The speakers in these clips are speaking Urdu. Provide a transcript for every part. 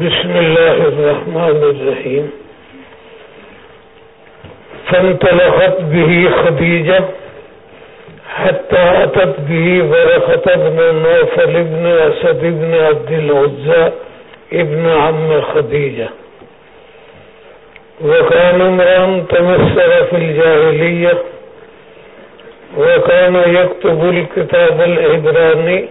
بسم الله الرحمن الرحيم فانطلقت به خديجة حتى أتت به ورقة بن نوفل بن أسد بن عبد العزى ابن عم خديجة وكان امرا تمثل في الجاهلية وكان يكتب الكتاب العبراني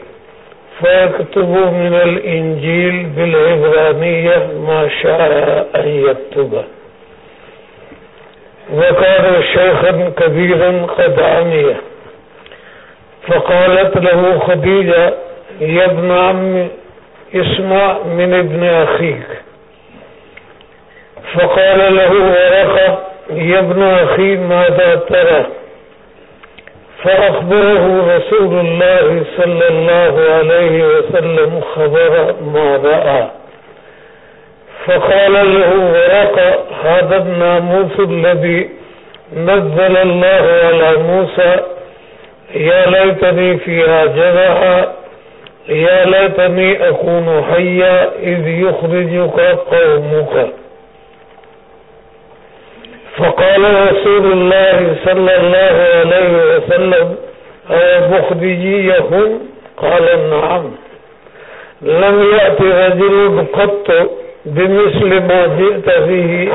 فيكتب من الإنجيل بالعبرانية ما شاء أن يكتب وكان شيخا كبيرا قد عمي فقالت له خديجة يا ابن عم اسمع من ابن أخيك فقال له ورقة يا ابن أخي ماذا ترى فأخبره رسول الله صلى الله عليه وسلم خبر ما رأى. فقال له ورقة هذا الناموس الذي نزل الله على موسى، يا ليتني فيها جرحا، يا ليتني أكون حيا، إذ يخرجك قومك. فقال رسول الله صلى الله عليه وسلم مخرجيهم قال نعم، لم يأتي رجل قط بمثل ما جئت فيه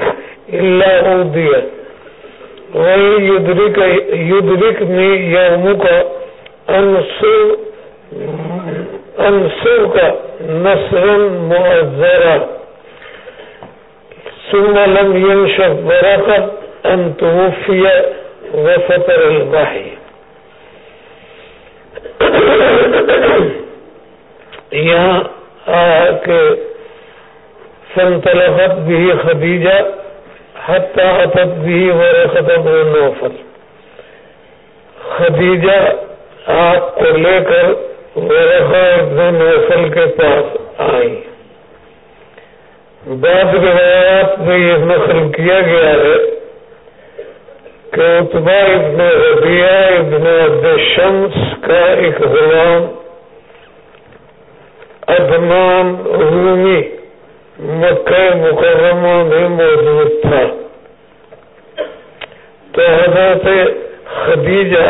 إلا أوضي ويدرك يدركني يومك أنصر أنصرك نصرا مؤذرا ثم لم ينشف بركة أن توفي وفتر الوحي. یہاں آ کے فانطلقت بھی خدیجہ، حتی عطت بھی ورقت ابن نوفل. خدیجہ آپ کو لے کر ورقہ ابن نوفل کے پاس آئی بعض روایات میں یہ نقل کیا گیا ہے کہ اتبا ابن ربیہ ابن عبد الشمس کا ایک غلام ادنان رومی مکہ مکرمہ میں موجود تھا۔ تو حضرت خدیجہ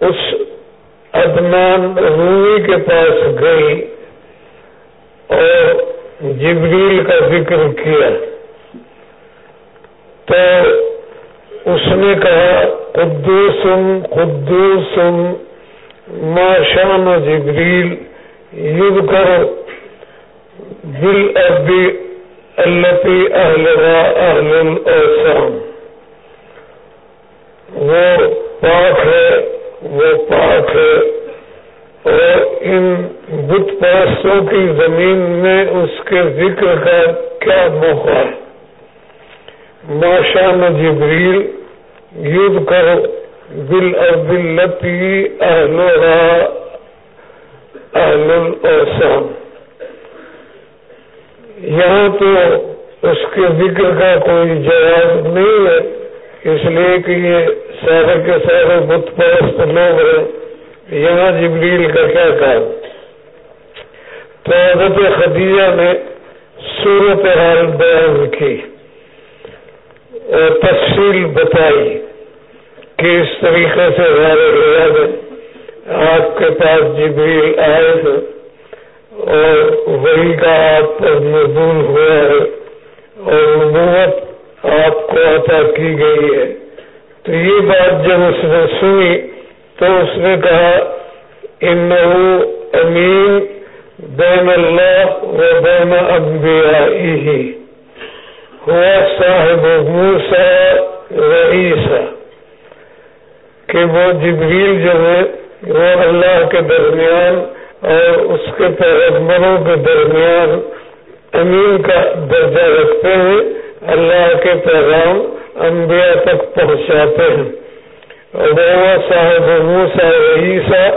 اس ادنان رومی کے پاس گئی اور جبریل کا ذکر کیا تو اس نے کہا قدوسم قدوسم ما شان جبریل یب کر دل ابی التی اہل اہل الاوسام وہ پاک ہے، وہ پاک ہے۔ اور ان بت پرستوں کی زمین میں اس کے ذکر کا کیا موقع ہے؟ ماشان جبریل یوز کرو دل اور دلتی اہل اہل الاوسام یہاں تو اس کے ذکر کا کوئی جواب نہیں ہے، اس لیے کہ یہ سارے کے سارے بت پرست لوگ ہیں۔ یہاں جبریل کا کیا کام تو حضرت خدیجہ نے صورت حال بیان کی اور تفصیل بتائی کہ اس طریقے سے ہمارے آپ کے پاس جبریل آئے تھے اور وہی کا آپ پر نزول ہوا ہے اور نبوت آپ کو عطا کی گئی ہے۔ تو یہ بات جب اس نے سنی تو اس نے کہا ان امین بین اللہ و بین انبیائی ہوا صاحب موسا رئیسا کہ وہ جبریل جو ہے، وہ اللہ کے درمیان اور اس کے پیغمبروں کے درمیان امین کا درجہ رکھتے ہیں اللہ کے پیغام انبیاء تک پہنچاتے ہیں۔ وہ صاحب موسا عیسیٰ،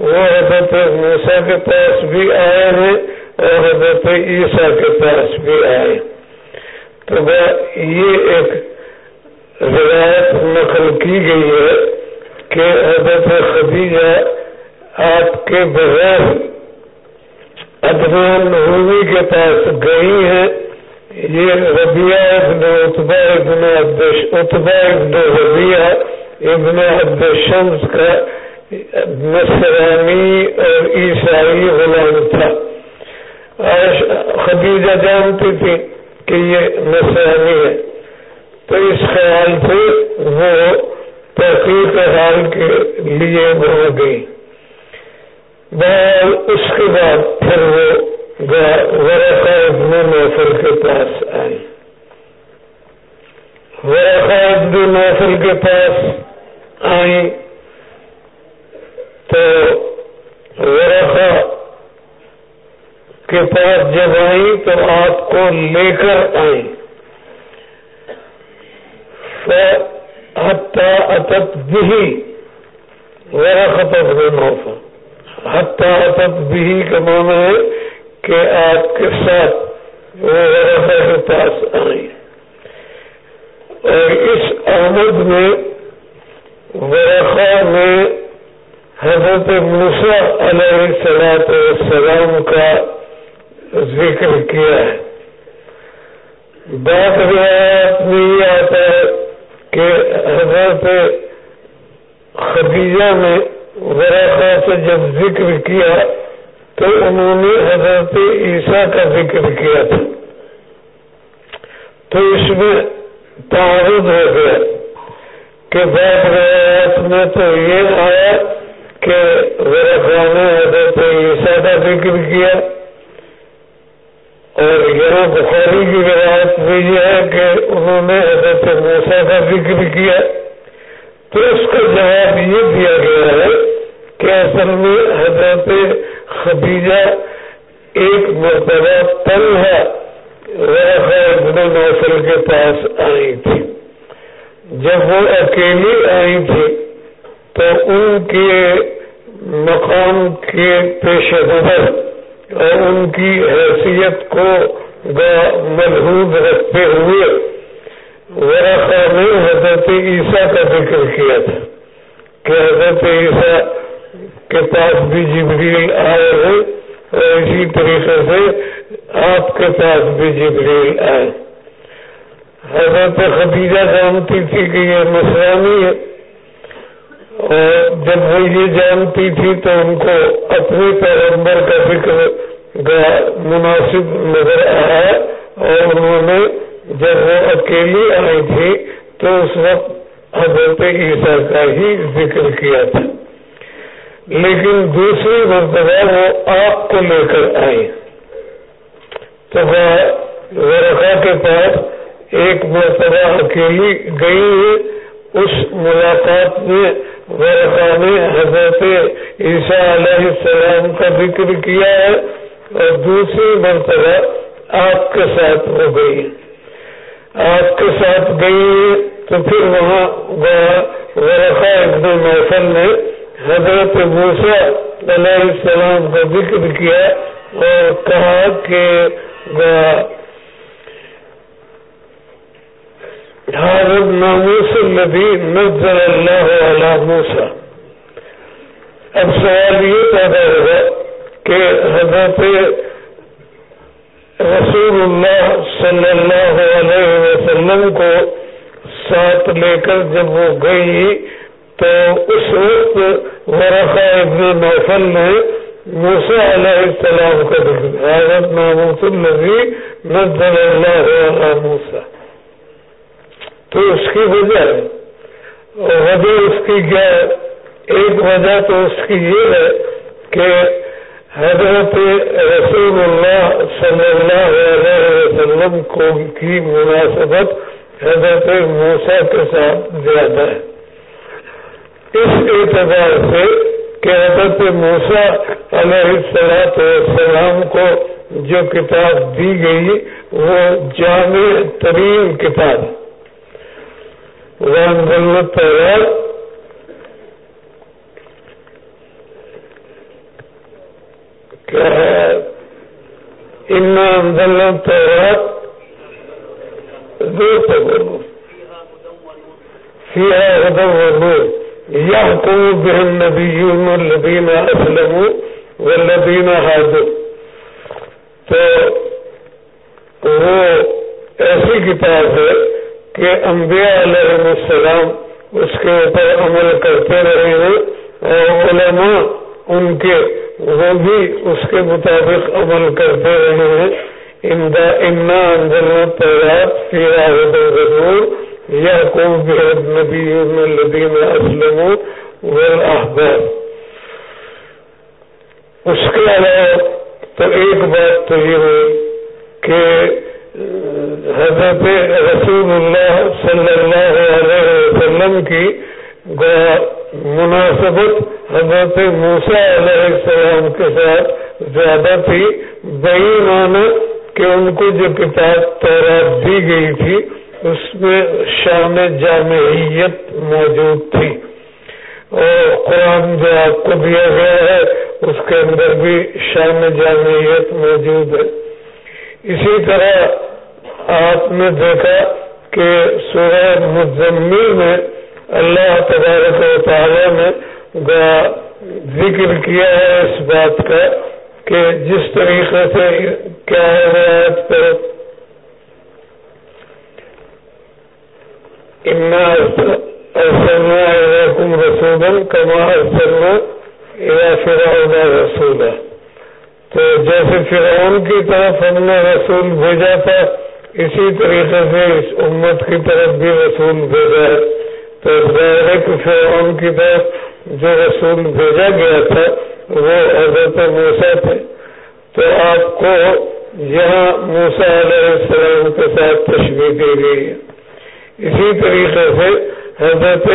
وہ حضرت موسا کے پاس بھی آئے ہیں اور حضرت عیسیٰ کے پاس بھی آئے تو یہ ایک روایت نقل کی گئی ہے کہ حضرت خدیجہ آپ کے بغیر ادنان ہومی کے پاس گئی ہیں۔ یہ ربیہ ابن اتبا ابن اتبا ابن ربیہ ابن عبد شمس کا نصرانی اور عیسائی غلام تھا۔ خدیجہ جانتی تھی کہ یہ نصرانی ہے۔ تو اس خیال سے وہ تحقیق حال کے لیے ہو گئی۔ بہر اس کے بعد پھر وہ ورقہ ابن محفل کے پاس آئی۔ ورقہ ابن محفل کے پاس آئی تو ورقہ کے پاس جب آئی تو آپ کو لے کر آئی اتت بھی ورقت ابن محفل حتیٰ اتت بھی کا معنی ہے کہ آپ کے ساتھ وہ ورقہ کے پاس آئی اور اس آمد میں ورقہ میں حضرت موسا علیہ السلاط السلام کا ذکر کیا ہے۔ بات روایت میں یہ آتا ہے کہ حضرت خدیجہ نے ورقہ سے جب ذکر کیا تو انہوں نے حضرت عیسیٰ کا ذکر کیا تھا۔ تو اس میں تعارض ہو گیا۔ کہ بات روایت میں تو یہ آیا کہ ورقہ حضرت عیسیٰ کا ذکر کیا۔ اور یہاں بخاری کی روایت میں یہ ہے کہ انہوں نے حضرت موسا کا ذکر کیا۔ تو اس کا جواب یہ دیا گیا ہے کہ اصل میں حضرت خدیجہ ایک مرتبہ تنہا ابن نوفل کے پاس آئی تھی۔ جب وہ اکیلی آئی تھی تو ان کے مقام کے پیش نظر اور ان کی حیثیت کو ملحوظ رکھتے ہوئے ورقہ نے حضرت عیسیٰ کا ذکر کیا تھا کہ حضرت عیسیٰ کے پاس بھی جبریل آئے ہیں اور اسی طریقے سے آپ کے پاس بھی جبریل آئے۔ حضرت خدیجہ جانتی تھی کہ یہ مسلانی ہے۔ اور جب وہ یہ جانتی تھی تو ان کو اپنے پیغمبر کا ذکر مناسب نظر آیا۔ اور انہوں نے جب وہ اکیلی آئی تھی تو اس وقت حضرت عیسیٰ کا ہی ذکر کیا تھا۔ لیکن دوسری مرتبہ وہ آپ کو لے کر آئی تو وہ ورقا کے پاس ایک مرتبہ اکیلی گئی ہے اس ملاقات میں ورقا نے حضرت عیسیٰ علیہ السلام کا ذکر کیا ہے اور دوسری مرتبہ آپ کے ساتھ ہو گئی۔ آپ کے ساتھ گئی تو پھر وہاں ورقا ابن محفل نے حضرت موسا علیہ السلام کا ذکر کیا اور کہا کہ حضرت ناموس النبی نزل اللہ علیہ موسا اب سوال یہ پیدا ہوگا کہ حضرت رسول اللہ صلی اللہ علیہ وسلم کو ساتھ لے کر جب وہ گئی تو اس وقت ورقہ ابن محفل نے موسا علیہ السلام کا حضرت ناموس النبی نزل اللہ علیہ موسا تو اس کی وجہ وجہ اس کی کیا ایک وجہ تو اس کی یہ ہے کہ حضرت رسول اللہ صلی اللہ علیہ وسلم کو کی مناسبت حضرت موسا کے ساتھ زیادہ ہے۔ اس اعتبار سے کہ حضرت موسا علیہ السلاط والسلام کو جو کتاب دی گئی وہ جامع ترین کتاب تیار کیا ہے ان تیار دو سے بولو فيها هدى ونور يحكم به النبيون الذين أسلموا والذين هادوا تو وہ ایسی کتاب ہے کہ انبیاء علیہ السلام اس کے اوپر عمل کرتے رہے ہیں اور علماء ان کے وہ بھی اس کے مطابق عمل کرتے رہے ہیں۔ یا نبی الدین اسلم والاحباب اس کے علاوہ تو ایک بات تو یہ ہوئی کہ حضرت رسول اللہ صلی اللہ علیہ وسلم کی مناسبت حضرت موسا علیہ السلام کے ساتھ زیادہ تھی۔ بہی مانا کہ ان کو جو کتاب تورات دی گئی تھی، اس میں شان جامعیت موجود تھی۔ اور قرآن جو آپ کو دیا گیا ہے، اس کے اندر بھی شان جامعیت موجود ہے۔ اسی طرح آپ نے دیکھا کہ سورہ مزمل میں اللہ تبارک و تعالیٰ نے ذکر کیا ہے اس بات کا کہ جس طریقے سے کیا ہے رسول رسول کما فرعون رسول تو جیسے فرعون کی طرف ہم نے رسول بھیجا تھا، اسی طریقے سے اس امت کی طرف بھی رسول بھیجا ہے۔ تو ظاہر فرعون کی طرف جو رسول بھیجا گیا تھا، وہ حضرت موسا تھے۔ تو آپ کو یہاں موسا علیہ السلام کے ساتھ تشریح دی گئی ہے۔ اسی طریقے سے حضرت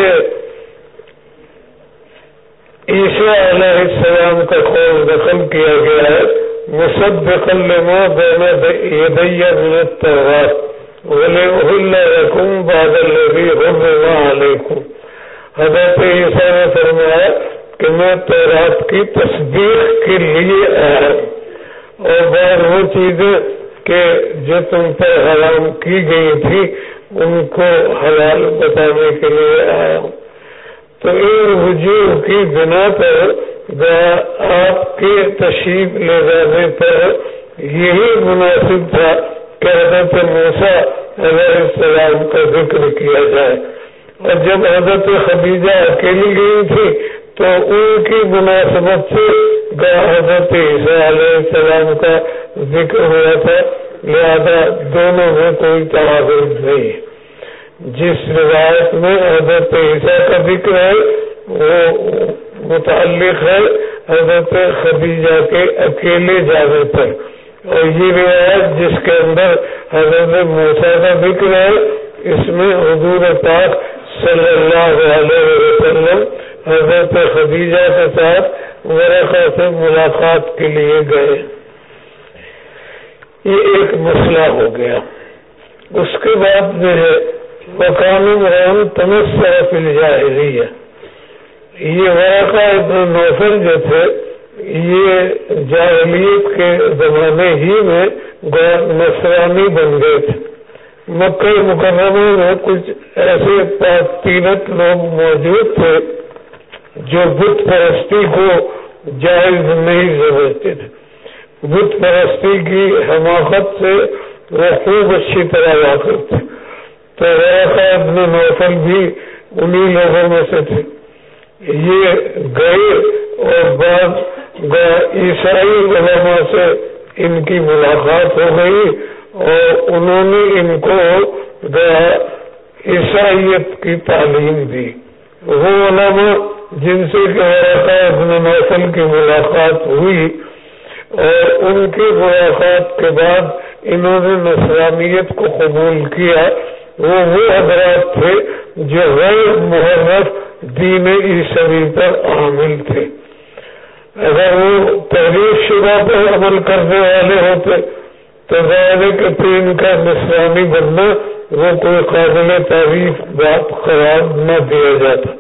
عیسیٰ علیہ السلام کا خوف دخل کیا گیا ہے، مصدقا لما بین یدی من التورات ولئحل لکم بعد الذی حرم علیکم حضرت عیسیٰ نے فرمایا کہ میں تورات کی تصدیق کے لیے آیا اور بعض وہ چیزیں کہ جو تم پر حرام کی گئی تھی، ان کو حلال بتانے کے لیے آیا ہوں۔ تو ان وجوہ کی بنا پر آپ کے تشریف لے جانے پر یہی مناسب تھا کہ حضرت موسا علیہ السلام کا ذکر کیا جائے۔ اور جب حضرت خدیجہ اکیلی گئی تھی تو ان کی مناسبت سے حضرت عیسیٰ علیہ السلام کا ذکر ہوا تھا، لہذا دونوں میں کوئی توازن نہیں۔ جس روایت میں حضرت عیسیٰ کا ذکر ہے، وہ متعلق ہے، حضرت خدیجہ کے اکیلے جانے پر۔ اور یہ روایت جس کے اندر حضرت موسا کا ذکر ہے، اس میں حضور پاک صلی اللہ علیہ وسلم حضرت خدیجہ کے ساتھ ورقہ سے ملاقات کے لیے گئے۔ یہ ایک مسئلہ ہو گیا۔ اس کے بعد جو ہے مقامی مران تمسا پل جاہری ہے یہ ورقہ ابن نوفل جو تھے، یہ جاہلیت کے زمانے ہی میں نسرانی بن گئے تھے۔ مکہ مقرمے میں کچھ ایسے تینت لوگ موجود تھے جو بت پرستی کو جائز نہیں سمجھتے تھے۔ بت پرستی کی حماقت سے وہ خوب اچھی طرح واقف تھے۔ تو ابن نوفل بھی انہی لوگوں میں سے تھے۔ یہ گئے اور بعد عیسائی علماء سے ان کی ملاقات ہو گئی اور انہوں نے ان کو عیسائیت کی تعلیم دی۔ وہ علماء جن سے اپنے موسم کی ملاقات ہوئی اور ان کی ملاقات کے بعد انہوں نے نسرانیت کو قبول کیا۔ وہ وہ حضرات تھے جو غیر محرف دین عیسوی پر عامل تھے۔ اگر وہ تحریر شدہ پر عمل کرنے والے ہوتے تو ظاہر کے پین کا نسرانی بننا وہ کوئی قابل تعریف، بات قرار نہ دیا جاتا۔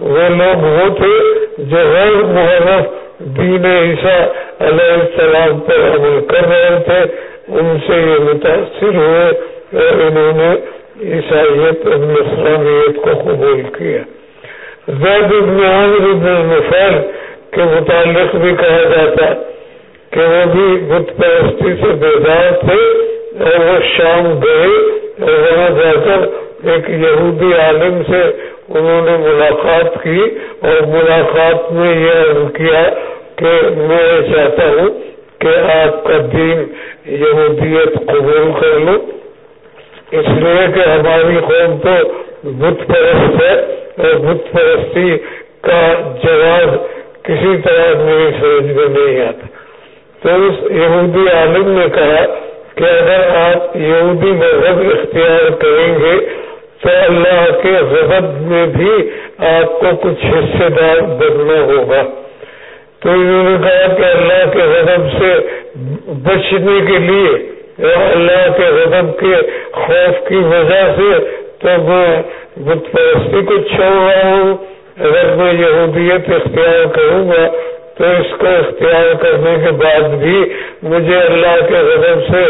وہ لوگ وہ تھے جو غیر محرف دین عیسیٰ علیہ السلام پر عمل کر رہے تھے۔ ان سے یہ متاثر ہوئے اور انہوں نے عیسائیت اسلامیت کو قبول کیا۔ زید ابن عامر ابن نفیل کے متعلق بھی کہا جاتا کہ وہ بھی بت پرستی سے بیدار تھے اور وہ شام گئے اور وہاں جا کر ایک یہودی عالم سے انہوں نے ملاقات کی اور ملاقات میں یہ عرض کیا کہ میں چاہتا ہوں کہ آپ کا دین یہودیت قبول کر لو۔ اس لیے کہ ہماری قوم تو بت پرست ہے اور بت پرستی کا جواب کسی طرح میری سمجھ میں نہیں آتا۔ تو اس یہودی عالم نے کہا کہ اگر آپ یہودی مذہب اختیار کریں گے تو اللہ کے غضب میں بھی آپ کو کچھ حصے دار بننا ہوگا۔ تو انہوں نے کہا کہ اللہ کے غضب سے بچنے کے لیے اللہ کے غضب کے خوف کی وجہ سے تو میں بت پرستی کو چھوڑ رہا ہوں۔ اگر میں یہودیت اختیار کروں گا، تو اس کو اختیار کرنے کے بعد بھی مجھے اللہ کے غضب سے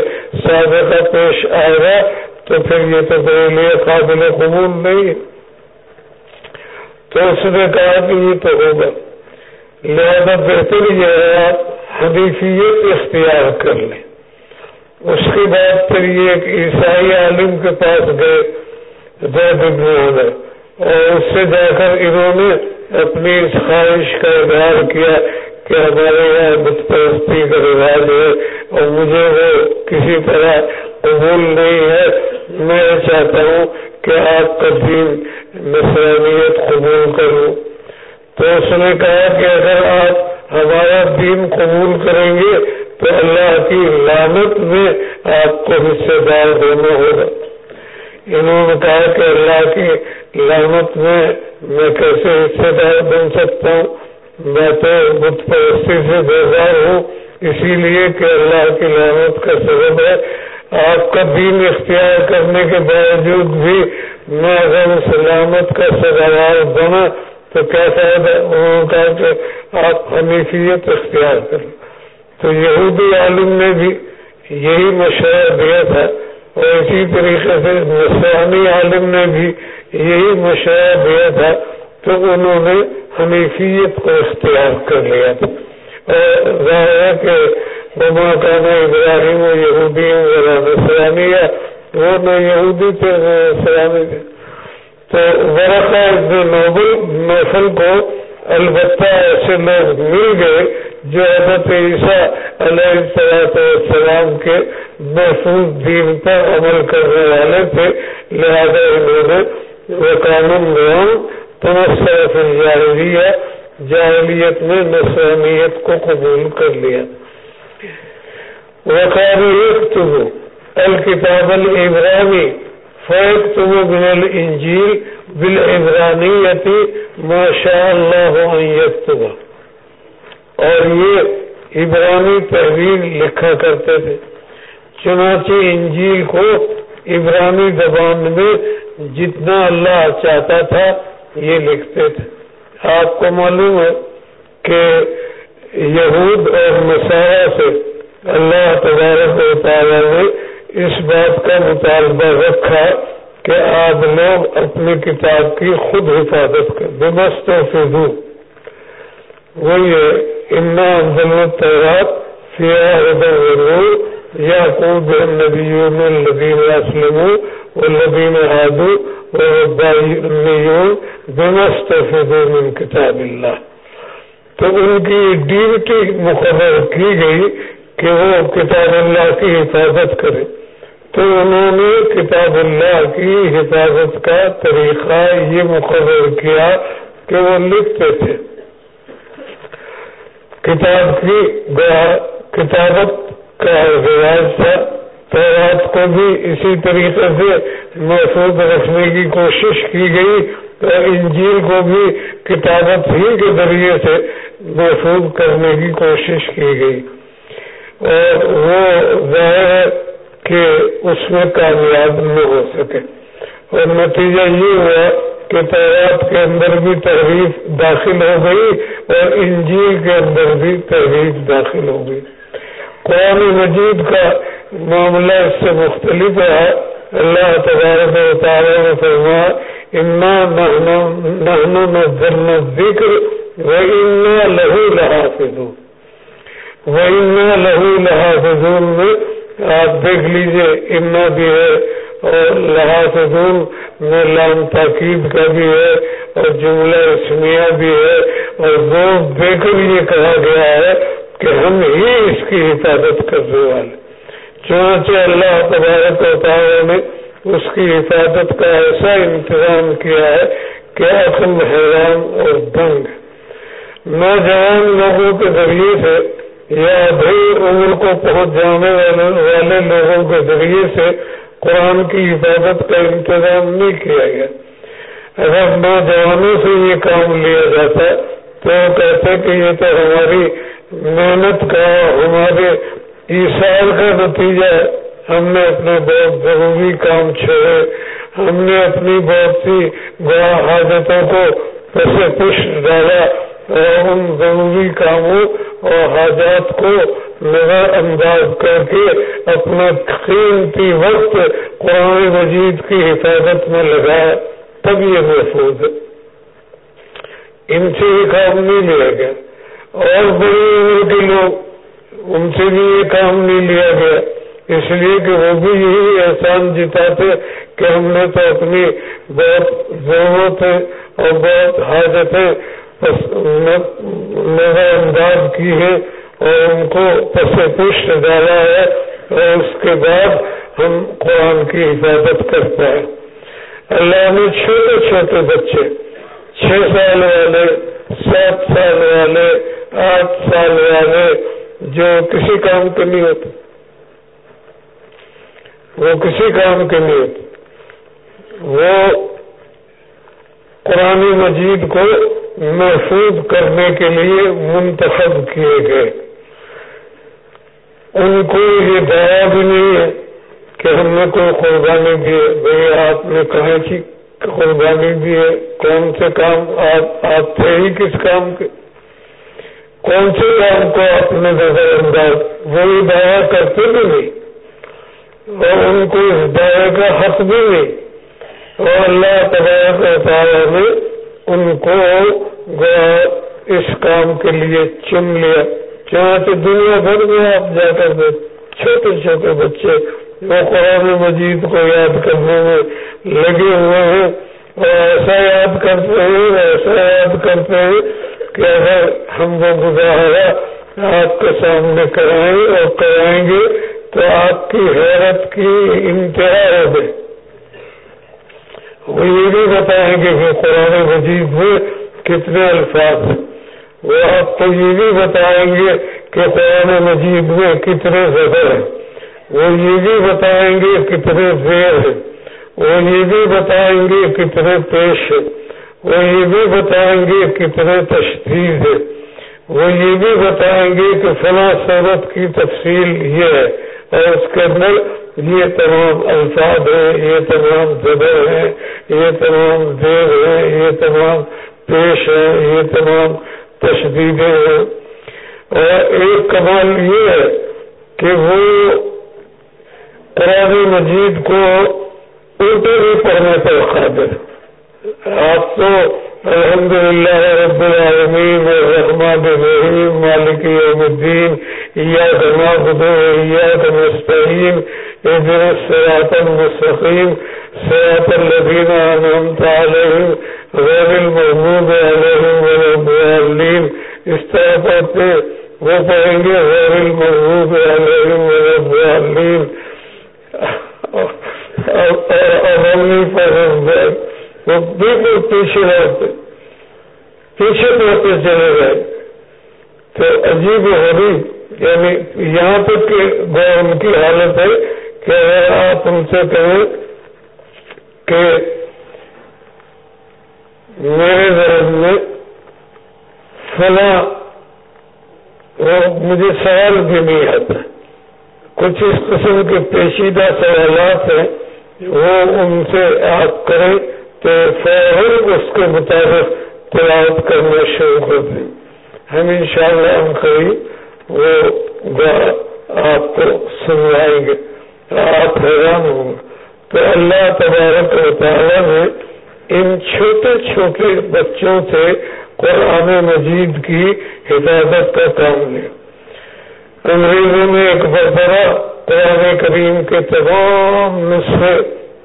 سابقہ پیش آئے گا، تو پھر یہ تو میرے لیے قابل قبول نہیں۔ تو اس نے کہا کہ یہ تو ہوگا لہذا بہتر یہ ہے آپ حدیفیت اختیار کر لیں۔ اس کے بعد پھر یہ ایک عیسائی عالم کے پاس گئے دو اور اس سے جا کر انہوں نے اپنی اس خواہش کا اظہار کیا کہ ہمارے یہاں بت پرستی کا رواج ہے اور مجھے وہ کسی طرح قبول نہیں ہے۔ میں چاہتا ہوں کہ آپ کا دین نسرانیت قبول کروں۔ تو اس نے کہا کہ اگر آپ ہمارا دین قبول کریں گے تو اللہ کی لانت میں آپ کو حصے دار ہونا ہوگا۔ انہوں نے کہا کہ اللہ کی لانت میں میں کیسے حصے دار بن سکتا ہوں؟ میں تو بت پرستی سے بیزار ہوں، اسی لیے کہ اللہ کی لانت کا سبب ہے۔ آپ کا دین اختیار کرنے کے باوجود بھی میں اگر سلامت کا سزاوار بنا تو کیا فائدہ؟ انہوں نے کہا کہ آپ حنیفیت اختیار کریں۔ تو یہودی عالم نے بھی یہی مشورہ دیا تھا اور اسی طریقے سے نسوانی عالم نے بھی یہی مشورہ دیا تھا، تو انہوں نے حنیفیت کو اختیار کر لیا۔ تھا اور ظاہر ہے کہ بما کانا ابراہیم و یہودی نسرانی ہے وہ نہ یہودی تھے، نہ نسرانی تھے۔ تو ورقہ ابن نوبل محفل کو البتہ ایسے لوگ مل گئے جو حضرت عیسیٰ علیہ السلام کے محفوظ دین پر عمل کرنے والے تھے، لہذا انہوں نے وہ قانون تمسرف جاہلیہ، جاہلیت میں نسوانیت کو قبول کر لیا۔ وقار الکتاب العبرانی فیق تم بن الجیل بل عبرانی ماشاء اللہ اور یہ عبرانی تحریر لکھا کرتے تھے۔ چنانچہ انجیل کو عبرانی زبان میں جتنا اللہ چاہتا تھا یہ لکھتے تھے۔ آپ کو معلوم ہے کہ یہود اور مسارا سے اللہ تبارک و تعالیٰ نے اس بات کا مطالبہ رکھا کہ آپ لوگ اپنی کتاب کی خود حفاظت کر بمست فضو وہ یہ انا تورات فیا يعقوب النبيون الذين أسلموا والذين هادوا والربانيون بما استفدوا من كتاب الله تو ان کی ڈیوٹی مقرر کی گئی کہ وہ کتاب اللہ کی حفاظت کرے تو انہوں نے کتاب اللہ کی حفاظت کا طریقہ یہ مقرر کیا کہ وہ لکھتے تھے۔ کتاب کی کتابت کا رواج تھا۔ تورات کو بھی اسی طریقے سے محفوظ رکھنے کی کوشش کی گئی۔ اور انجیل کو بھی کتابت ہی کے ذریعے سے محفوظ کرنے کی کوشش کی گئی۔ اور وہ ظاہر ہے کہ اس میں کامیاب نہ ہو سکے۔ اور نتیجہ یہ ہوا کہ تورات کے اندر بھی تحریف داخل ہو گئی اور انجیل کے اندر بھی تحریف داخل ہو گئی۔ قرآن مجید کا معاملہ اس سے مختلف ہے اللہ تبارک و تعالیٰ نے فرما ذکر و انا لہو لحافظ وہی لہو لحاظ میں آپ دیکھ لیجیے اما بھی ہے اور لحاظ میں لام تاکید کا بھی ہے اور جملہ اسمیہ بھی ہے اور وہ دے کر یہ کہا گیا ہے کہ ہم ہی اس کی حفاظت کرنے والے چونچہ اللہ تبارک و تعالیٰ نے اس کی حفاظت کا ایسا انتظام کیا ہے کہ اصل حیران اور دنگ نوجوان لوگوں کے ذریعے سے یا ابھی عمر کو پہنچ جانے والے لوگوں کے ذریعے سے قرآن کی حفاظت کا انتظام نہیں کیا گیا۔ اگر نوجوانوں سے یہ کام لیا جاتا تو وہ کہتے کہ یہ تو ہماری محنت کا، ہمارے ایسال کا نتیجہ ہے۔ ہم نے اپنے بہت ضروری کام چھوڑے۔ ہم نے اپنی بہت سی حاجتوں کو پیسے پشت ڈالا۔ ان ضروری کاموں اور حاجات کو نظر انداز کر کے اپنا قیمتی وقت قرآن مجید کی حفاظت میں لگایا تب یہ محفوظ ہے۔ ان سے یہ کام نہیں لیا گیا۔ اور بڑی عمر کے لوگ ان سے بھی یہ کام نہیں لیا گیا۔ اس لیے کہ وہ بھی یہی احسان جتاتے کہ ہم نے تو اپنی بہت ضرورتیں اور بہت حاجتیں نظر انداز کی ہے اور ان کو پس پشت ڈالا ہے اور اس کے بعد ہم قرآن کی حفاظت کرتے ہیں۔ اللہ نے چھوٹے چھوٹے بچے، چھ سال والے، سات سال والے، آٹھ سال والے جو کسی کام کے نہیں ہوتے، وہ کسی کام کے نہیں ہوتے۔ وہ قرآن مجید کو محفوظ کرنے کے لیے منتخب کیے گئے۔ ان کو یہ دعا بھی نہیں ہے کہ ہم نے کوئی قربانی دی ہے بھائی آپ نے کہا کہ قربانی دی ہے۔ کون سے کام؟ آپ آپ تھے ہی کس کام کے؟ کون سے کام کو آپ نے نظر انداز؟ وہی دعا کرتے بھی نہیں۔ اور ان کو اس دعوے کا حق بھی نہیں۔ اور اللہ تبارک تعالیٰ نے ان کو اس کام کے لیے چن لیا۔ چاہتے دنیا بھر میں آپ جا کر چھوٹے چھوٹے بچے وہ قرآن مجید کو یاد کرنے میں لگے ہوئے ہیں اور ایسا یاد کرتے ہیں، ایسا یاد کرتے ہیں کہ اگر ہم وہ گزارا آپ کے سامنے کرائیں اور کرائیں گے تو آپ کی حیرت کی انتہا ہو گئے وہ یہ بھی بتائیں گے کہ قرآن مجید میں کتنے الفاظ ہیں۔ وہ آپ کو یہ بھی بتائیں گے کہ قرآن مجید میں کتنے زبر ہیں۔ وہ یہ بھی بتائیں گے کتنے زیر ہیں۔ وہ یہ بھی بتائیں گے کتنے پیش ہے وہ یہ بھی بتائیں گے کتنے تشدید ہے وہ یہ بھی بتائیں گے کہ فلاں صورت کی تفصیل یہ ہے۔ اور اس کے اندر یہ تمام الفاظ ہیں، یہ تمام زبر ہیں، یہ تمام زیر ہیں، یہ تمام پیش ہیں، یہ تمام تشدیدیں ہیں۔ اور ایک کمال یہ ہے کہ وہ قرآن مجید کو الٹے بھی پڑھنے پر قابل آپ تو الحمد للہ رب العالمین الرحمن الرحیم مالک یوم الدین ایاک نعبد و ایاک نستعین اهدنا الصراط المستقيم صراط الذين أنعمت عليهم غير المغضوب عليهم ولا الضالين استغفرت وہ پڑھیں گے غیر المغضوب عليهم ولا الضالين اور امی پر وہ بالکل پیچھے رہتے پیچھے پڑتے چلے گئے تو عجیب ہو یعنی یہاں تک کہ ان کی حالت ہے کہ اگر آپ ان سے کہیں کہ میرے ذرا میں فلاں، وہ مجھے سوال بھی نہیں آتا۔ کچھ اس قسم کے پیچیدہ سوالات ہیں، وہ ان سے آپ کریں۔ تو فوراً اس کے مطابق تلاوت کرنا شروع کر دیں ہم ان شاء اللہ ہم کہیں وہ آپ کو سنوائیں گے۔ آپ حیران ہوں تو اللہ تبارک و تعالیٰ نے ان چھوٹے چھوٹے بچوں سے قرآن مجید کی حفاظت کا کام لیا۔ انگریزوں نے ایک بربرا قرآن کریم کے تمام نسخے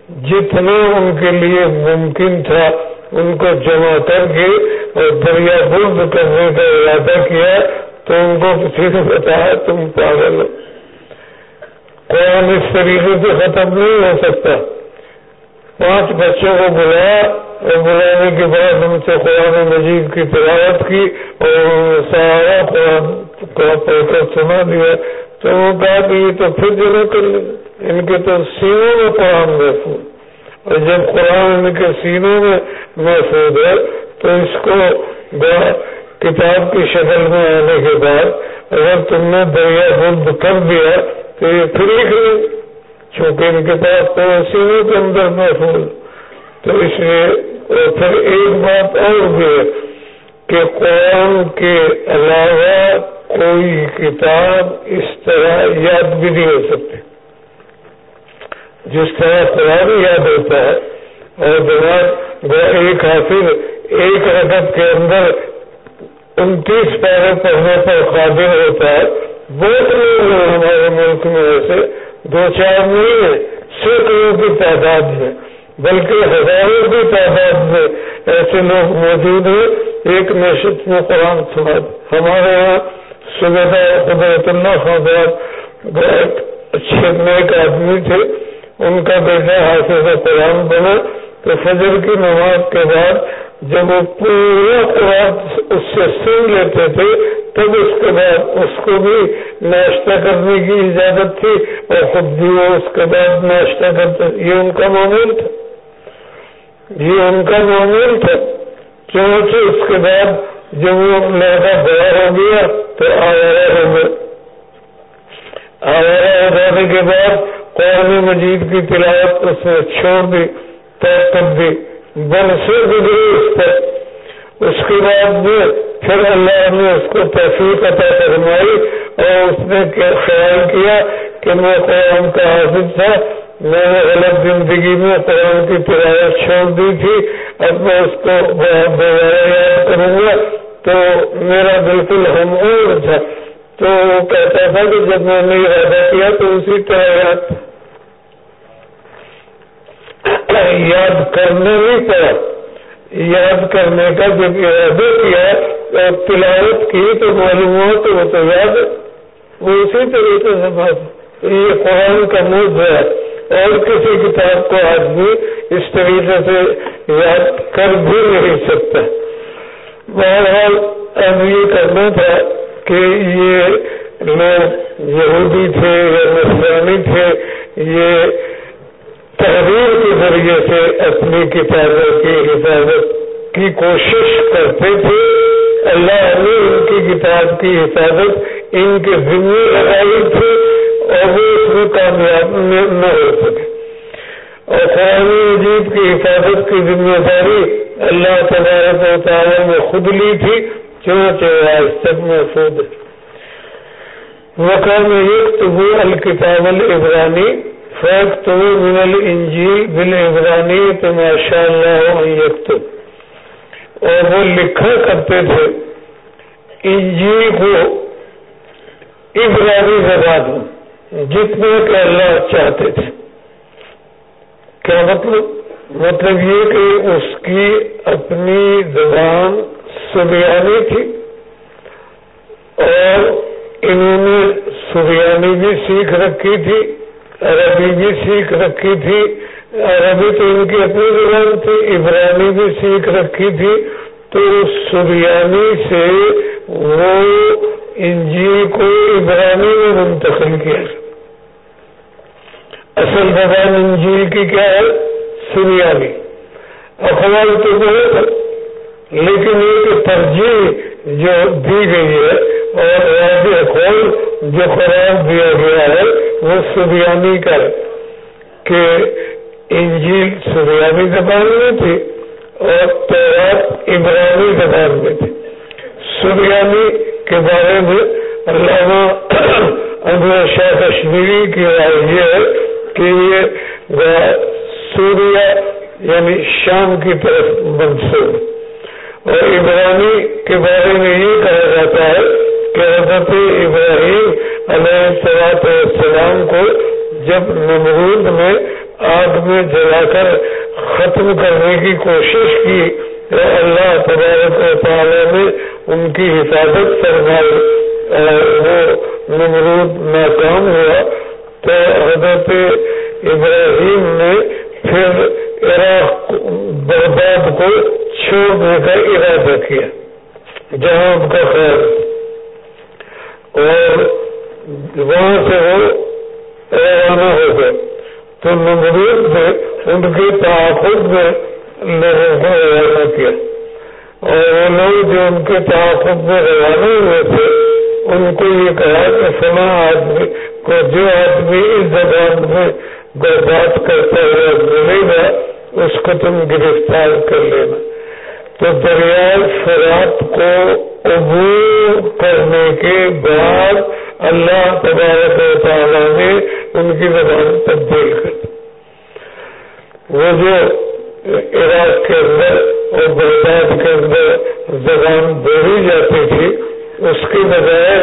جتنے ان کے لیے ممکن تھا، ان کو جمع کر کے اور دریا برد کرنے کا ارادہ کیا، تو ان کو کسی نے بتایا، تم پاگل قرآن اس طریقے سے ختم نہیں ہو سکتا۔ پانچ بچوں کو بلایا اور بلانے کے بعد ان سے قرآن مجید کی تلاوت کی اور سارا قرآن پڑھ کر سنا دیا۔ تو وہ کہا کہ یہ تو پھر جمع کر لیں ان کے تو سینوں میں قرآن محفوظ۔ اور جب قرآن ان کے سینوں میں محفوظ ہے، تو اس کو کتاب کی شکل میں آنے کے بعد اگر تم نے دریا بند کر دیا تو یہ پھر لکھ لیں۔ چونکہ ان کے پاس تو سینوں کے اندر محفوظ۔ تو اس لیے پھر ایک بات اور بھی ہے۔ کہ قرآن کے علاوہ کوئی کتاب اس طرح یاد بھی نہیں ہو سکتی۔ جس طرح قرآن یاد ہوتا ہے، اور دماغ ایک حاصل ایک رقط کے اندر انتیس پیرے پڑھنے پر قابل ہوتا ہے۔ بہت لوگ ہیں ہمارے ملک میں ایسے، دو چار نہیں ہیں، سینکڑوں کی تعداد میں، بلکہ ہزاروں کی تعداد میں۔ ایسے لوگ موجود ہیں، ایک نشت میں قرآن سنا ہمارے یہاں سبیدہ قدرت اللہ خان اچھے نیک آدمی تھے۔ ان کا بیٹا حافظ قرآن بنا تو فجر کی نماز کے بعد جب وہ پورا قرآن اس سے سن لیتے تھے، تب اس کے بعد اس کو بھی ناشتہ کرنے کی اجازت تھی اور خود بھی وہ اس کے بعد ناشتہ کرتے یہ ان کا معمول تھا۔ یہ ان کا معمول تھا کیونکہ اس کے بعد جب وہ لڑکا بڑا ہو گیا تو آوارا ہو گیا آوارا ہو جانے کے بعد قرآن مجید کی تلاوت اس نے چھوڑ دی کر دی۔ بن سے گزری اس پر۔ اس کے بعد پھر اللہ نے اس کو تحفیق عطا فرمائی اور اس نے خیال کیا کہ میں قرآن کا حافظ تھا۔ میں نے غلط زندگی میں قرآن کی تلاوت چھوڑ دی تھی۔ اب میں اس کو دوبارہ یاد کروں گا۔ تو میرا بالکل ہم تھا۔ تو وہ کہتا تھا کہ جب میں نے ارادہ کیا تو اسی طرح یاد یاد کرنے نہیں پڑا۔ یاد کرنے کا جب ارادہ کیا اور تلاوت کی تو معلوم ہو تو وہ تو یاد وہ اسی طریقے سے بات یہ قرآن کا موز ہے۔ اور کسی کتاب کو آدمی اس طریقے سے یاد کر بھی نہیں سکتا۔ بہرحال اب یہ کرنا تھا کہ یہ لوگ یہودی تھے یا مسلمانی تھے، یہ تحریر کے ذریعے سے اپنی کتابوں کی حفاظت کی کوشش کرتے تھے۔ اللہ نے ان کی کتاب کی حفاظت ان کے ذمے لگائی تھی اور وہ اس میں کامیاب نہ ہو سکے۔ اور قرآن مجید کی حفاظت کی ذمہ داری اللہ تبارک و تعالیٰ نے خود لی تھی، چنانچہ آج تک محفوظ ہے۔ وقت میں ایک تو وہ الکتاب العبرانی فیک تو من الانجیل بالعبرانی تو ماشاء اللہ یکتب۔ اور وہ لکھا کرتے تھے، انجیل کو عبرانی زبان میں جتنے کہ اللہ چاہتے تھے۔ کیا مطلب؟ مطلب یہ کہ اس کی اپنی زبان سبیانی تھی، اور انہوں نے سبیانی بھی سیکھ رکھی تھی۔ عربی بھی سیکھ رکھی تھی۔ عربی تو ان کی اپنی زبان تھی، عبرانی بھی سیکھ رکھی تھی۔ تو سریانی سے وہ انجیل کو عبرانی میں منتقل کیا۔ اصل زبان انجیل کی کیا ہے؟ سریانی اخبار تو بہت لیکن ایک ترجیح جو دی گئی ہے اور واضح خول جو قرار دیا گیا ہے، وہ سبیانی کا کہ انجیل سبیانی زبان میں تھی اور تورات عمرانی زبان میں تھی۔ سبیانی کے بارے میں علامہ انور شاہ کشمیری کی رائے یہ ہے کہ یہ سوریا یعنی شام کی طرف منسوخ اور ابراہیم کے بارے میں یہ کہا جاتا ہے کہ حضرت ابراہیم علیہ السلام کو جب نمرود میں آگ میں جلا کر ختم کرنے کی کوشش کی، تو اللہ تبارک و تعالیٰ نے ان کی حفاظت فرمائی اور وہ نمرود ناکام ہوا۔ تو حضرت ابراہیم نے پھر عراق برباد کو چھوڑنے کا ارادہ کیا۔ جہاں ان کا خیال۔ اور وہاں سے وہ روانہ ہو گئے۔ تو نمرود نے ان کے تحفظ میں لوگوں کو روانہ کیا۔ اور وہ لوگ جو ان کے تحفظ میں روانہ ہوئے تھے، ان کو یہ کہا کہ فلاں آدمی کو جو آدمی اس زبان میں برباد کرتا ہوا ملے گا، اس کو تم گرفتار کر لینا۔ تو دریائے فرات کو عبور کرنے کے بعد اللہ تبارک و تعالیٰ نے ان کی زبان تبدیل کر دی۔ وہ جو عراق کے اندر اور بغداد کے اندر زبان بولی جاتی تھی، اس کی بجائے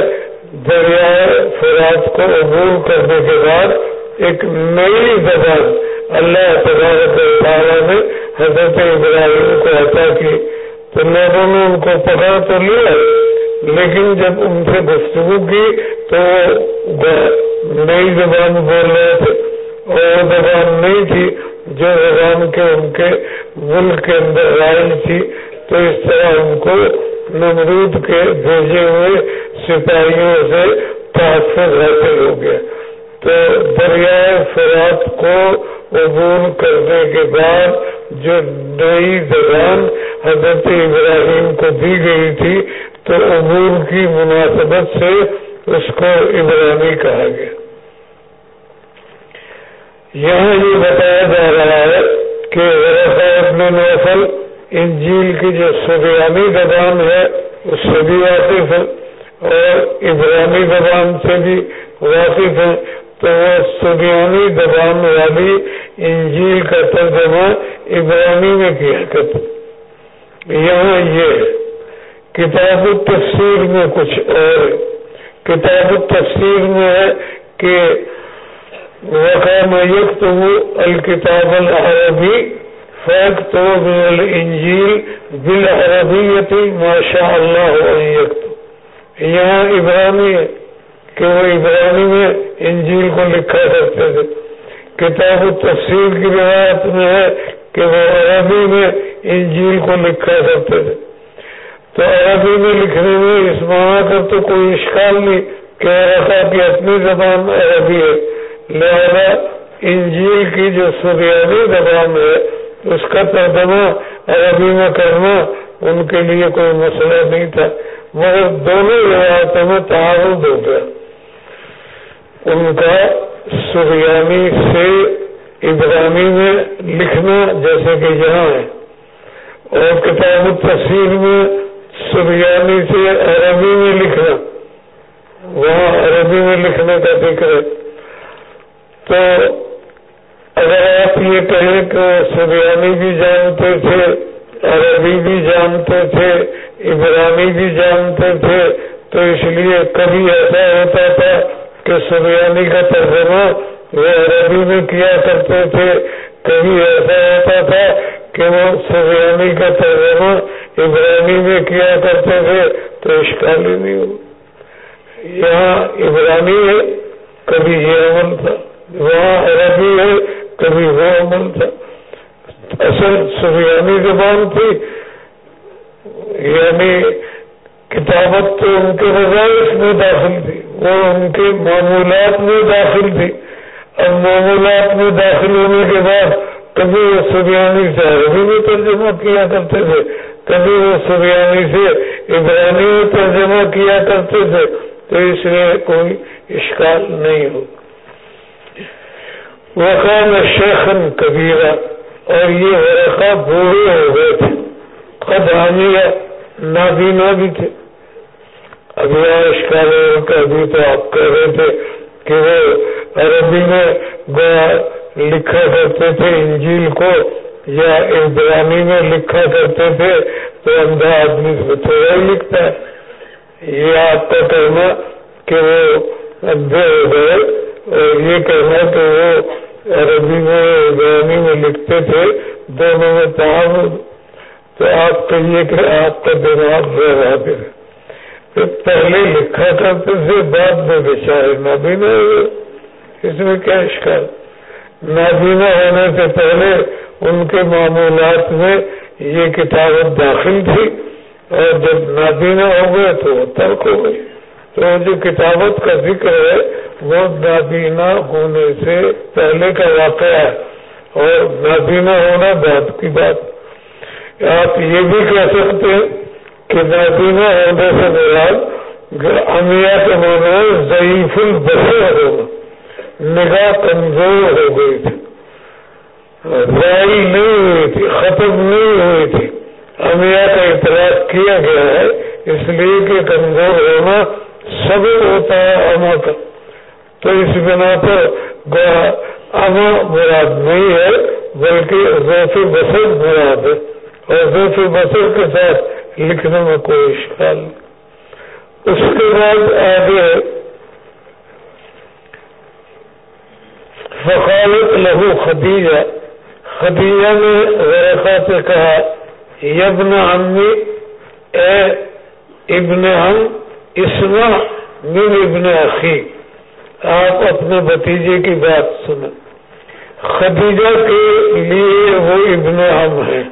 دریائے فرات کو عبور کرنے کے بعد ایک نئی زبان اللہ تبارک تعالیٰ نے حضرت ابراہیم کو عطا کی تو لوگوں نے ان کو پکڑ تو لیا، لیکن جب ان سے گفتگو کی تو نئی زبان بول رہے تھے۔ اور وہ زبان نہیں تھی جو زبان کے ان کے ملک کے اندر رائل تھی، تو اس طرح ان کو نمرود کے بھیجے ہوئے سپاہیوں سے تحفظ حاصل ہو گیا۔ تو دریائے فرات کو عبور کرنے کے بعد جو نئی زبان حضرت ابراہیم کو دی گئی تھی، تو عبور کی مناسبت سے اس کو ابراہمی کہا گیا۔ یہاں یہ بتایا جا رہا ہے کہ ابن نوفل انجیل کی جو سریانی زبان ہے، اس سے بھی واقف ہے اور ابراہمی زبان سے بھی واقف ہے۔ تو وہ سریانی زبان والی انجیل کا ترجمہ ابراہمی میں کیا کرتے یہاں یہ کتاب التفسیر میں کچھ اور کتاب التفسیر میں ہے کہ وقام یکتب الکتاب العربی فیکتب من الانجیل بالعربیت ما شاء اللہ یکتب یہاں ابراہمی ہے کہ وہ ابراہمی میں انجیل کو لکھا کرتے تھے کتاب التفسیر کی روایت میں ہے کہ وہ عربی میں انجیل کو لکھا کرتے تھے تو عربی میں لکھنے میں اس معنی کا تو کوئی اشکال نہیں کہہ رہا کہ اپنی زبان عربی ہے۔ لہذا انجیل کی جو سریانی زبان ہے، اس کا ترجمہ عربی میں کرنا ان کے لیے کوئی مسئلہ نہیں تھا۔ مگر دونوں روایتوں میں تعارف ہو گیا۔ ان کا سریانی سے ابراہمی میں لکھنا جیسے کہ یہاں ہے۔ اور کتاب التصیر میں سریانی سے عربی میں لکھنا۔ وہاں عربی میں لکھنے کا ذکر ہے۔ تو اگر آپ یہ کہیں کہ سریانی بھی جانتے تھے، عربی بھی جانتے تھے ابراہمی بھی جانتے تھے، تو اس لیے کبھی ایسا ہوتا تھا کہ سریانی کا ترجمہ وہ عربی میں کیا کرتے تھے؟ کبھی ایسا ہوتا تھا کہ وہ سریانی کا ترجمہ ابراہمی میں کیا کرتے تھے؟ تو اشکال ہی نہیں ہو۔ یہاں ابراہمی ہے، کبھی یہ عمل تھا۔ وہاں عربی ہے، کبھی وہ عمل تھا۔ اصل سریانی زبان تھی یعنی کتابت تو ان کے بجائے میں داخل تھی، وہ ان کے معمولات میں داخل تھی۔ اب معمولات میں داخل ہونے کے بعد کبھی وہ سریانی سے عربی میں ترجمہ کیا کرتے تھے، کبھی وہ سریانی سے ابرانی میں ترجمہ کیا کرتے تھے، تو اس لیے کوئی اشکال نہیں ہو۔ وقام شیخن کبیرہ اور یہ ورقہ بوڑھے ہو گئے تھے قد نابینا بھی تھے۔ ابھی اشکال ابھی تو آپ کہہ رہے تھے کہ وہ عربی میں لکھا کرتے تھے، انجیل کو، یا ابراہمی میں لکھا کرتے تھے، تو اندھا آدمی تھوڑا ہی لکھتا ہے۔ یہ آپ کا کہنا کہ وہ اندھے ہو گئے اور یہ کہنا کہ وہ عربی میں عبرانی میں لکھتے تھے، دونوں میں تعاون تو آپ کہیے کہ آپ کا دماغ رہا پھر پہلے لکھا کرتے تھے بعد میں بچارے نابینا اس میں کیا اشکال؟ نابینا ہونے سے پہلے ان کے معمولات میں یہ کتابت داخل تھی اور جب نابینا ہو گئے تو وہ ترک ہو گئی تو جو کتابت کا ذکر ہے، وہ نابینا ہونے سے پہلے کا واقعہ ہے۔ اور نابینا ہونا بات کی بات۔ آپ یہ بھی کہہ سکتے کہ نابینا ہونے سے مراد امیا کے معنی ضعیف البصر ہوگا نگاہ کمزور ہو گئی تھی نہیں ہوئی تھی ختم نہیں ہوئی تھی۔ امیا کا اعتراض کیا گیا ہے، اس لیے کہ کمزور ہونا سب ہوتا ہے اما کا۔ تو اس بنا پر اما مراد نہیں ہے، بلکہ ذوف بسر مراد ہے۔ اور ذوف بسر کے ساتھ لکھنے میں کوئی اشکال۔ اس کے بعد آگے فقالت لہو خدیجہ۔ خدیجہ نے ریخا سے کہا یبن امی اے ابن ہم اسما من ابن اخی۔ آپ اپنے بتیجے کی بات سنیں۔ خدیجہ کے لیے وہ ابن ہم ہے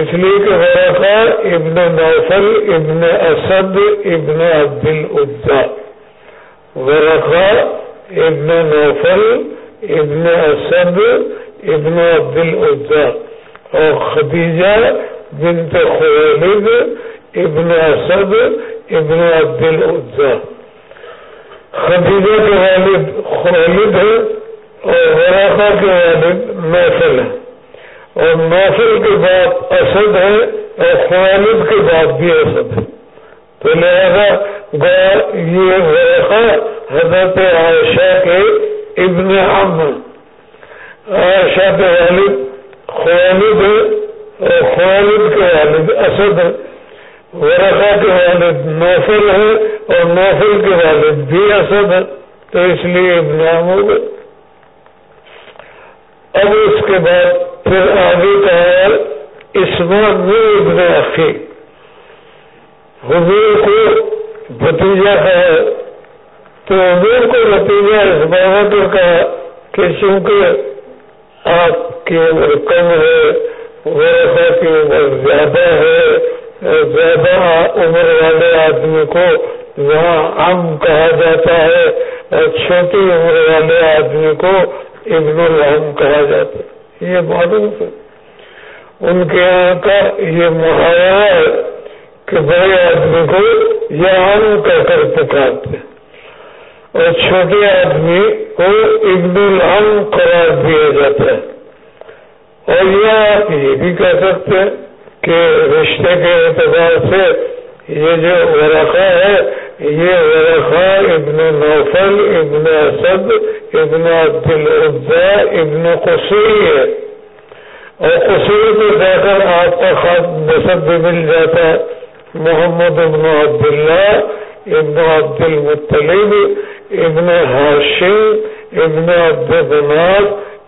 اس لیے کہ ورقا ابن نوفل، ابن اسد، ابن عبد العزا ورقا ابن نوفل، ابن اسد، ابن عبد العزا اور خدیجہ بنت خوالد ابن اسد، ابن عبد العزا خدیجہ کے والد خالد ہے اور وراقا کے والد محفل ہے اور محفل کے بعد اسد ہے اور خالد کے بعد بھی اسد ہے۔ تو لہذا یہ ورقا حضرت عائشہ کے ابن عم عائشہ کے والد خالد ہے اور خالد کے والد اسد ہے۔ ورقا کے والد نوفل ہے اور نوفل کے والد بھی اسد ہے۔ تو اس لیے ابنام ہو گئے۔ اب اس کے بعد پھر آگے کہا اسمان ابن حضور کو بھتیجا ہے تو حضور کو بھتیجا اس بابا کو کہا کہ چونکہ آپ کی عمر کم ہے ورقا کی عمر زیادہ ہے، زیادہ عمر والے آدمی کو وہاں ام کہا جاتا ہے، اور چھوٹی عمر والے آدمی کو ابن الحم کہا جاتا ہے۔ یہ معلوم ہے۔ ان کے یہاں کا یہ محاورہ ہے کہ بڑے آدمی کو یہ ام کہہ کر پکارتے اور چھوٹے آدمی کو ابن الحم قرار دیا جاتا ہے۔ اور یہ آپ یہ بھی کہہ سکتے ہیں کہ رشتے کے اعتبار سے یہ جو ورقا ہے، یہ ورقا ابن نوفل، ابن اسد، ابن عبد العبا ابن قصوری ہے۔ اور قصوری کو جا کر آپ کا خط نصب بھی مل جاتا ہے۔ محمد ابن عبداللہ، ابن عبد المطلب ابن ہاشم ابن عبد بناد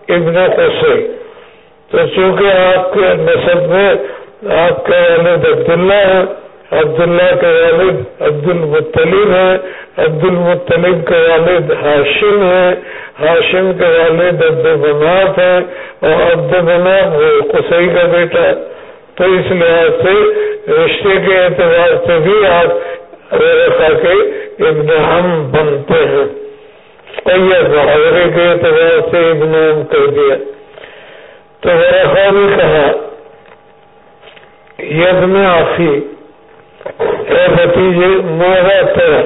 ابن قصوری تو چونکہ آپ کے نصب میں، آپ کا والد عبداللہ ہے عبداللہ کا والد عبد المطلب ہے عبد المطلب کا والد ہاشم ہے ہاشم کا والد عبد بناف ہے اور عبد بناف وہ کسائی کا بیٹا ہے۔ تو اس لحاظ سے رشتے کے اعتبار سے بھی آپ رکھا کے ابن ہم بنتے ہیں۔ محاورے کے اعتبار سے ابن ہم کر دیا۔ تو ورخا نے کہا ید میں آخی اے بتیجے میرا طرح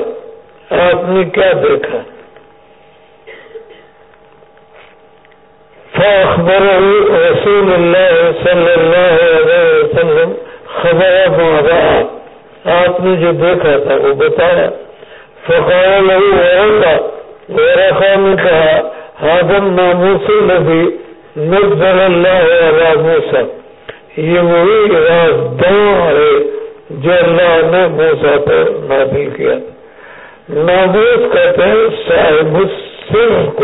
آپ نے کیا دیکھا؟ فاخبر رسول اللہ صلی اللہ علیہ وسلم خبر مارا آپ نے جو دیکھا تھا، وہ بتایا۔ فقال ورقا ورقا نے کہا حاضم ناموس نبی نزل اللہ علیہ موسیٰ۔ یہ وہی راز ہے۔ جو اللہ نے موسا پر نازل کیا۔ ناموس کہتے ہیں صاحب سر کو۔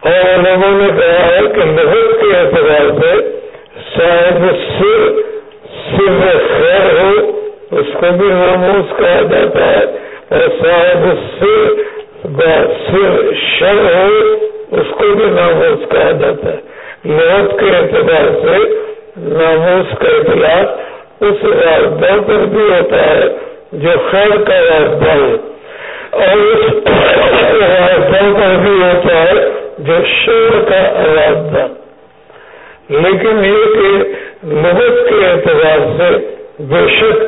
اور علماء نے کہا ہے کہ لغت کے اعتبار سے صاحب سر سر خیر ہو، اس کو بھی ناموس کہا جاتا ہے۔ اور صاحب سر سر شر ہو، اس کو بھی ناموس کہا جاتا ہے۔ لغت کے اعتبار سے ناموس کا اطلاق اس رابطہ پر بھی ہوتا ہے جو خیر کا رابطہ ہے اور اس رابطہ پر بھی ہوتا ہے جو شور کا ارادہ لیکن یہ کہ لغت کے اعتبار سے بے شک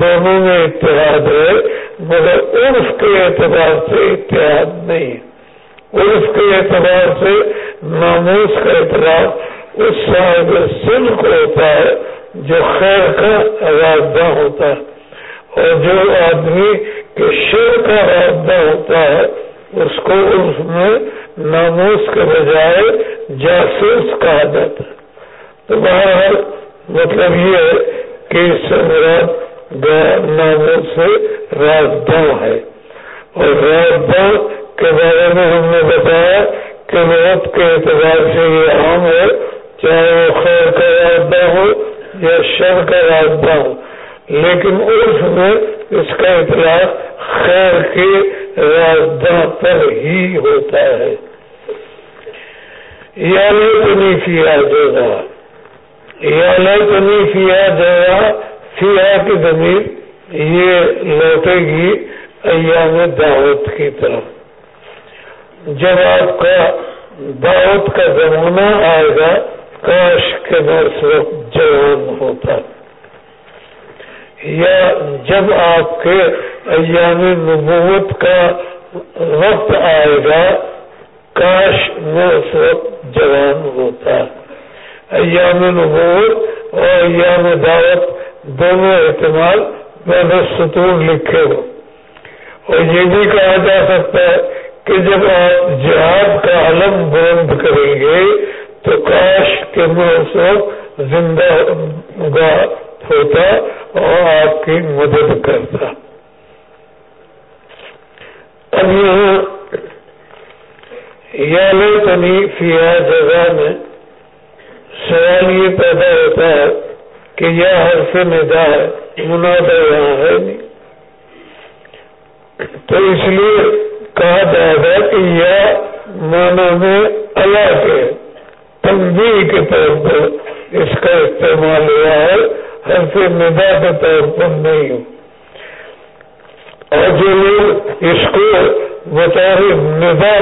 دونوں میں اتحاد ہے، مگر عرف کے اعتبار سے اتحاد نہیں۔ عرف کے اعتبار سے ناموس کا اعتراف اس صاحب سن کو ہوتا ہے جو خیر کا ارادہ ہوتا ہے اور جو آدمی کے شیر کا ارادہ ہوتا ہے، اس کو اس میں ناموس کے بجائے جاسوس کہا جاتا ہے۔ تو بہرحال مطلب یہ ہے کہ اس سے مراد ناموس سے رابطہ ہے۔ اور رابطہ کے بارے میں ہم نے بتایا کہ وقت کے اعتبار سے یہ عام ہے، چاہے وہ خیر کا رابطہ ہو یا شر کا رابطہ ہو لیکن عرف میں اس کا اطلاع خیر کے رابطہ پر ہی ہوتا ہے۔ یا لوٹنی فیا جگہ یا لوٹنی فیا جگہ فیا کی زمین یہ لوٹے گی ایام دعوت کی طرف۔ جب آپ کا دعوت کا زمانہ آئے گا کاش کے اس وقت جوان ہوتا۔ یا جب آپ کے ایام نبوت کا وقت آئے گا، کاش میں اس وقت جوان ہوتا۔ ایام نبوت اور ایام دعوت دونوں احتمال میں نے ستون لکھے ہو اور یہ بھی کہا جا سکتا ہے کہ جب آپ جہاد کا علم بلند کریں گے تو کاش کے میں زندہ ہوتا اور آپ کی مدد کرتا۔ اب یہاں یا تنی فیا جگہ میں سوال یہ پیدا ہوتا ہے کہ یہ ہر سے ندا ہے منادا یہاں ہے نہیں۔ تو اس لیے کہا جائے گا کہ یہ مانا میں اللہ کے تنبیہ کے طور پر اس کا استعمال ہوا ہے ایسے ندا کے طور پر نہیں۔ اور جو لوگ اس کو بطور ندا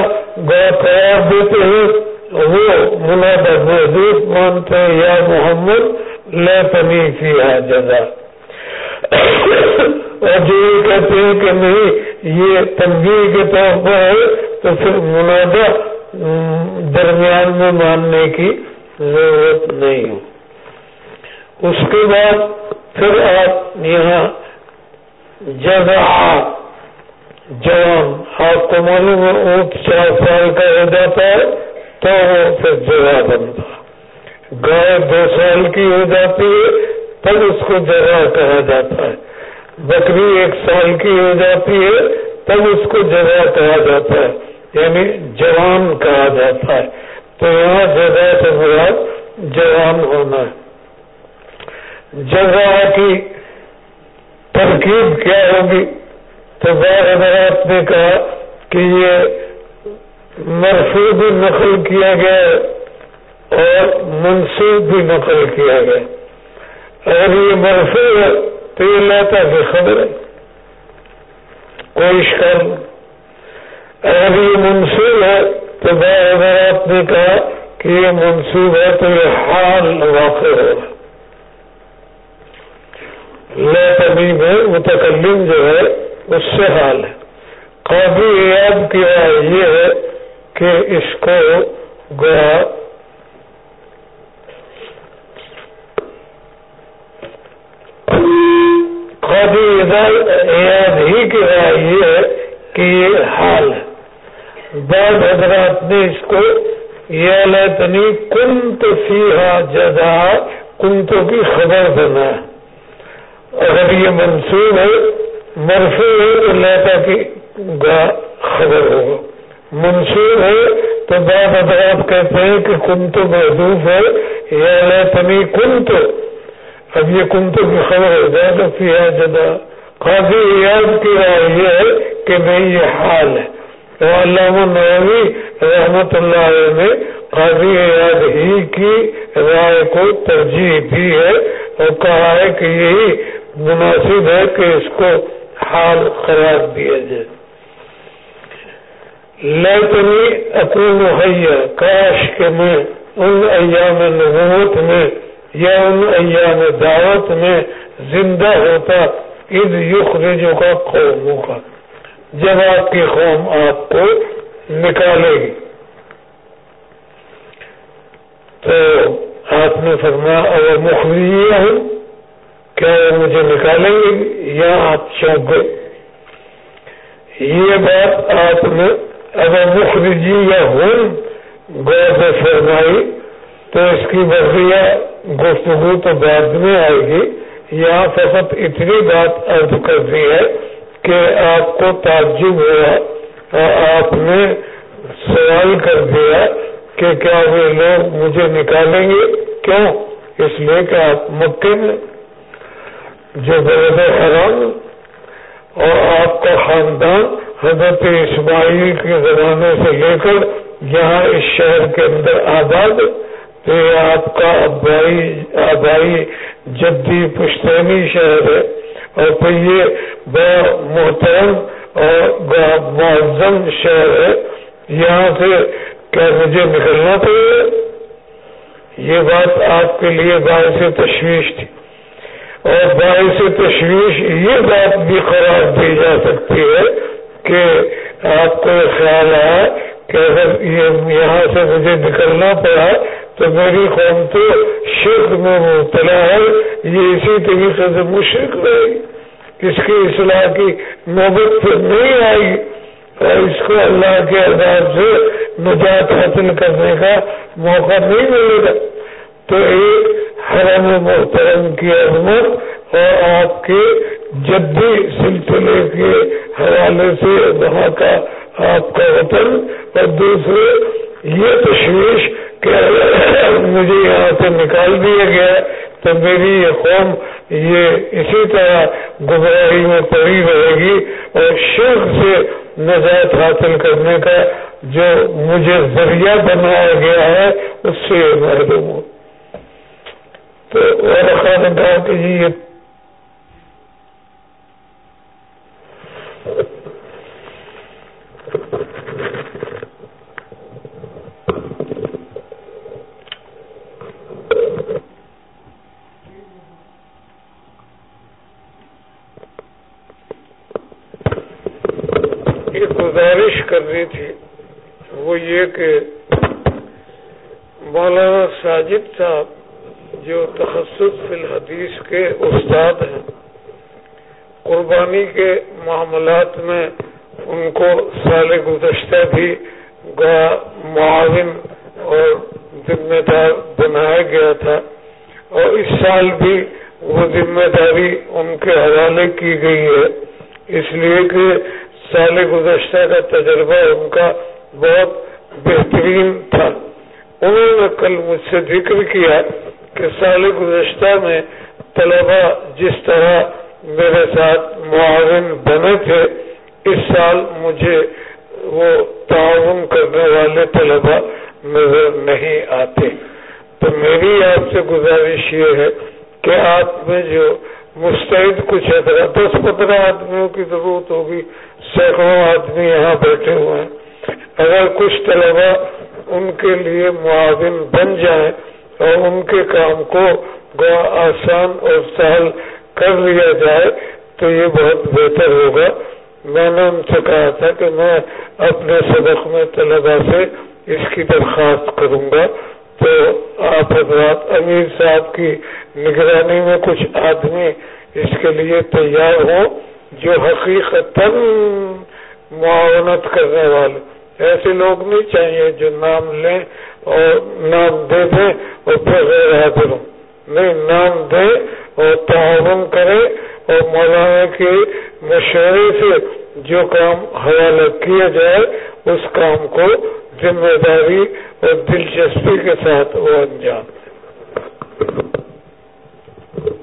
گا قرار دیتے ہیں، وہ منادا محدود مانتے ہیں، یا محمد، لا تنی فی جگہ اور جو یہ کہتے ہیں کہ نہیں، یہ تنگی کے طور پر ہے، تو پھر منادا درمیان میں ماننے کی ضرورت نہیں۔ ہو اس کے بعد پھر آپ یہاں جگہ، جوان، آپ کو معلوم ہے، اونٹ چار سال کا ہو جاتا ہے، تو وہ پھر جگہ بنتا۔ گائے دو سال کی ہو جاتی ہے، تب اس کو جگہ کہا جاتا ہے۔ بکری ایک سال کی ہو جاتی ہے، تب اس کو جگہ کہا جاتا ہے۔ یعنی جوان کہا جاتا ہے۔ تو یہاں جگہ سے مراد جوان ہونا ہے۔ جگہ کی ترکیب کیا ہوگی؟ تو آپ نے کہا کہ یہ مرفوع بھی نقل کیا گیا اور منسوخ بھی نقل کیا گیا۔ اگر یہ مرفوع ہے تو یہ لاتا کہ خبر ہے کوئی شکر اگر یہ منسوخ ہے تو آپ نے کہا کہ یہ منسوخ ہے تو یہ حال واقع ہوگا تبھی میں متکلم جو ہے، اس سے حال ہے۔ قابل یاد کی رائے یہ ہے کہ اس کو گویا گیا قابل یاد ہی کی یہ ہے کہ یہ حال ہے۔ بعض حضرات نے اس کو یہ لتنی کنت فیحا جگہ کنتوں کی خبر بنا۔ اگر یہ منصوب ہے مرفی ہے تو لیتا کی خبر ہوگا۔ منصور ہے تو بعض حضرات کہتے ہیں کہ کن محدود ہے۔ یا لیتنی کن تو اب یہ کنتو کی خبر ہو جائے جدا قاضی یاد کی رائے یہ ہے کہ نہیں یہ حال ہے۔ تو علامہ نوی رحمت اللہ علیہ نے قاضی یاد ہی کی رائے کو ترجیح دی ہے اور کہا ہے کہ یہی مناسب ہے کہ اس کو حال قرار دیا جائے۔ لیتنی اکون مہیا کاش کے میں ان ایام نبوت میں یا ان ایام دعوت میں زندہ ہوتا عید یخرجوں کا قوموں کا جب آپ کی قوم آپ کو نکالے گی۔ تو آپ نے فرمایا، اگر مخرجیہ ہوں، کیا وہ مجھے نکالیں گے یا آپ چونک گئے؟ یہ بات آپ نے اگر مخرجی یا ہوں، غور سے فرمائی، تو اس کی بقیہ گفتگو تو بعد میں آئے گی۔ یہاں فقط اتنی بات ارد کر دی ہے کہ آپ کو تعجب ہوا اور آپ نے سوال کر دیا کہ کیا وہ لوگ مجھے نکالیں گے؟ کیوں؟ اس لیے کہ آپ مکے میں جو بلد حرام، اور آپ کا خاندان حضرت اسماعیل کے زمانے سے لے کر یہاں اس شہر کے اندر آباد تو یہ آپ کا آبائی آبائی جدی پشتینی شہر ہے اور پھر یہ بڑا محترم اور معظم شہر ہے، یہاں سے کیا مجھے نکلنا چاہیے یہ بات آپ کے لیے باعث تشویش تھی۔ اور باعث تشویش یہ بات بھی قرار دی جا سکتی ہے کہ آپ کو خیال آیا کہ اگر یہاں سے مجھے نکلنا پڑا تو میری قوم تو شرک میں مبتلا ہے، یہ اسی طریقے سے مشرق رہے گی اس کی اصلاح کی نوبت پھر نہیں آئے گی اور اس کو اللہ کے عذاب سے نجات حاصل کرنے کا موقع نہیں ملے گا۔ تو ایک حرم محترم کی عظمت اور آپ کے جدی سلسلے کے حوالے سے وہاں کا آپ کا وطن، اور دوسرے، یہ تشویش کہ مجھے یہاں سے نکال دیا گیا تو میری یہ قوم یہ اسی طرح گمراہی میں پڑی رہے گی اور شرک سے نجات حاصل کرنے کا جو مجھے ذریعہ بنایا گیا ہے، اس سے محروم ہوں تو نے کہا کہ جی یہ گزارش کرنی تھی، وہ یہ کہ مولانا ساجد صاحب جو تخصص فی الحدیث کے استاد ہیں، قربانی کے معاملات میں ان کو سال گزشتہ بھی معاون اور ذمہ دار بنایا گیا تھا اور اس سال بھی وہ ذمہ داری ان کے حوالے کی گئی ہے۔ اس لیے کہ سال گزشتہ کا تجربہ ان کا بہت بہترین تھا۔ انہوں نے کل مجھ سے ذکر کیا کہ سال گزشتہ میں طلبا جس طرح میرے ساتھ معاون بنے تھے، اس سال مجھے وہ تعاون کرنے والے طلبا نظر نہیں آتے۔ تو میری آپ سے گزارش یہ ہے کہ آپ میں جو مستعد کچھ ہے دس پندرہ آدمیوں کی ضرورت ہوگی سینکڑوں آدمی یہاں بیٹھے ہوئے ہیں۔ اگر کچھ طلبا ان کے لیے معاون بن جائیں اور ان کے کام کو آسان اور سہل کر لیا جائے تو یہ بہت بہتر ہوگا۔ میں نے ان سے کہا تھا کہ میں اپنے سبق میں طلبا سے اس کی درخواست کروں گا۔ تو آپ حضرات امیر صاحب کی نگرانی میں کچھ آدمی اس کے لیے تیار ہوں۔ جو حقیقت معاونت کرنے والے۔ ایسے لوگ نہیں چاہیے جو نام لیں اور نام دے دیں اور پھر غیر حاضر ہوں۔ نہیں، نام دے اور تعاون کرے اور مولانا کے مشورے سے جو کام حوالہ کیا جائے، اس کام کو ذمہ داری اور دلچسپی کے ساتھ وہ انجام۔ دے